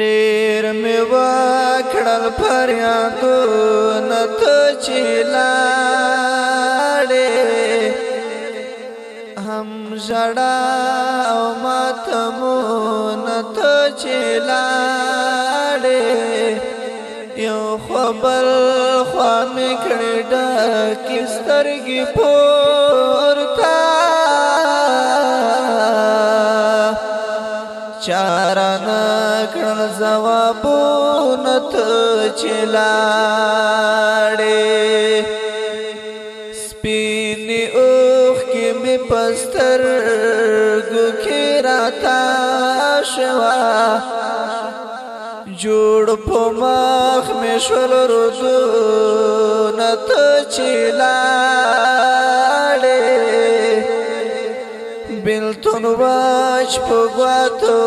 ډیر می وکړل فریادو نت چیلاړې هم ژړا او ماتمو نت چیلاړې یو خبر خو مې کړې ډکې سترګې پورته چارا نکړل زوابونه ته چلاړې سپین اوخ کې مې پستر ګکې راتا شوا جوړ په مخ مې شول رودو نه ته چلاړې تنواش په غواتو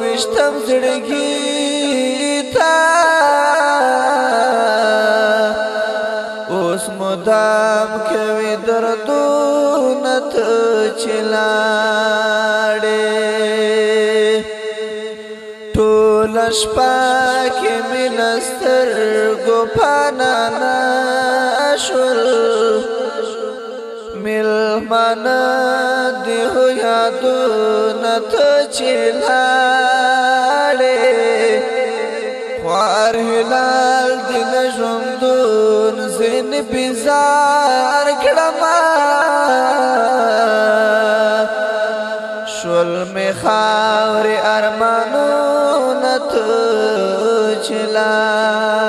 وشتم زړګي تا اوس مدام کوي دردونه ته چلاړې ټول شپه کې منستر ګو پانا ناشور mana di hoyadu na th chilale خوار هلال دین ژوندون زین بیزار کړما شول می خاور ارمانو نت چلا